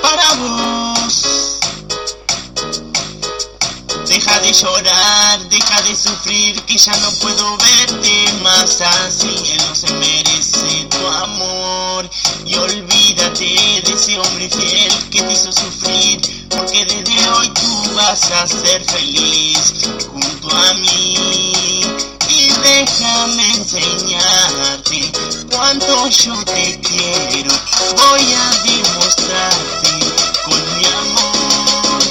para vos. Deja de llorar, deja de sufrir, que ya no puedo verte más así. Él no se merece tu amor. Y olvídate de ese hombre fiel que te hizo sufrir, porque desde hoy tú vas a ser feliz junto cuánto yo te quiero. Voy a demostrarte con mi amor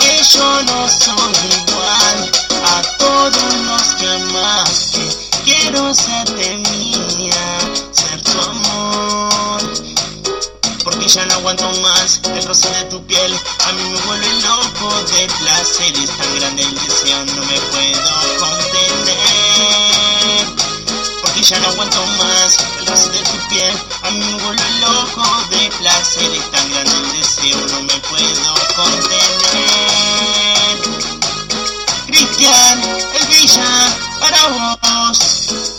que yo no soy igual a todos los que amaste. Quiero serte mía, ser tu amor. Porque ya no aguanto más el roce de tu piel. A mí me vuelve loco de placer. Es tan grande el deseo, no me puedo contener. Ya no aguanto más el roce de tu piel. A mí me loco de placer. Es tan grande el deseo, no me puedo contener. Cristian, el Villa, para vos.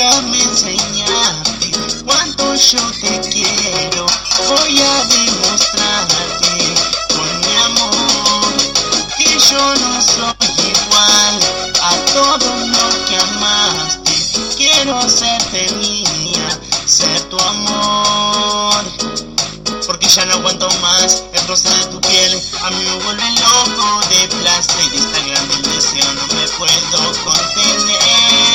Y déjame enseñarte cuánto yo te quiero. Voy a demostrarte con mi amor que yo no soy igual a todo lo que amaste. Quiero serte mía, ser tu amor. Porque ya no aguanto más el roce de tu piel. A mí me vuelve loco de placer. Es tan grande el no me puedo contener.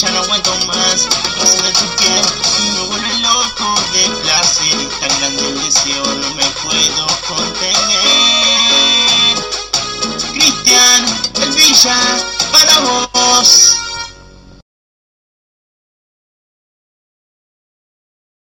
Ya no aguanto más de tu piel. Me vuelve loco de placer. Tan grande el deseo, no me puedo contener. Cristian, el Villa, para vos.